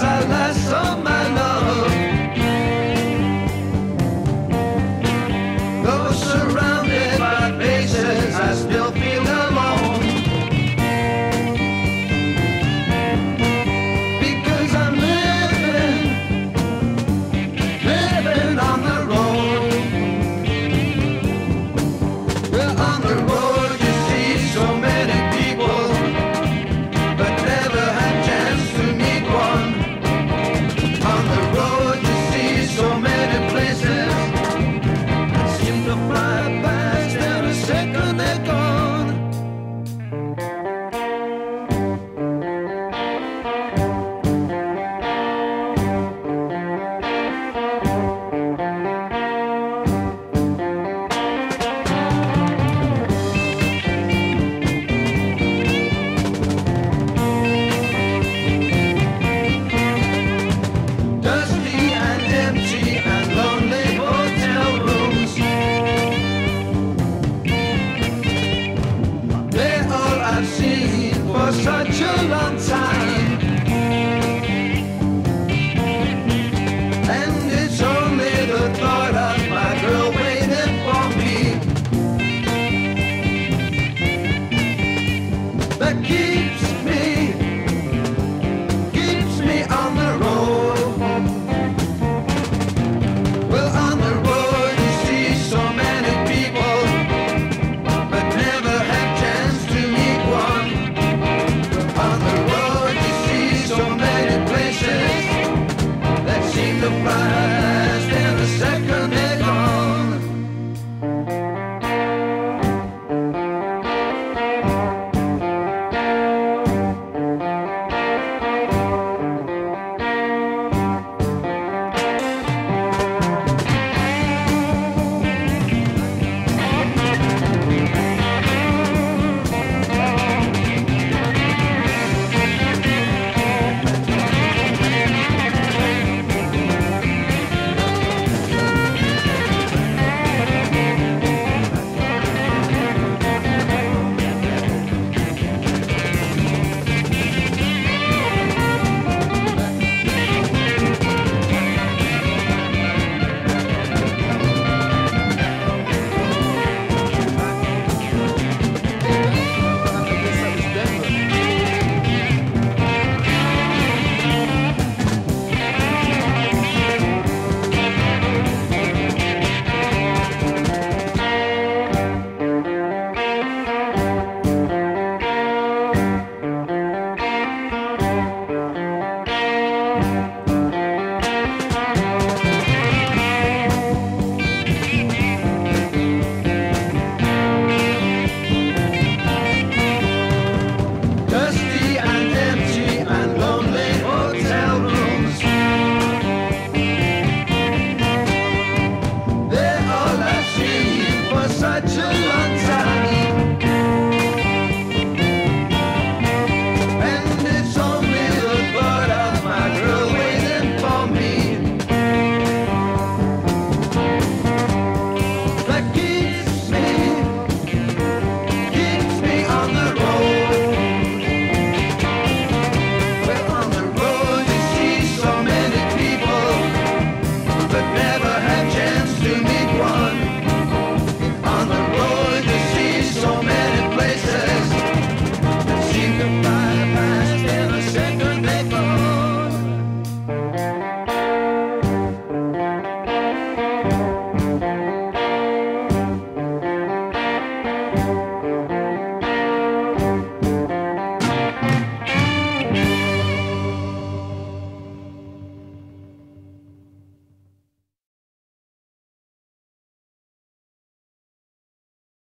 I lost all my love.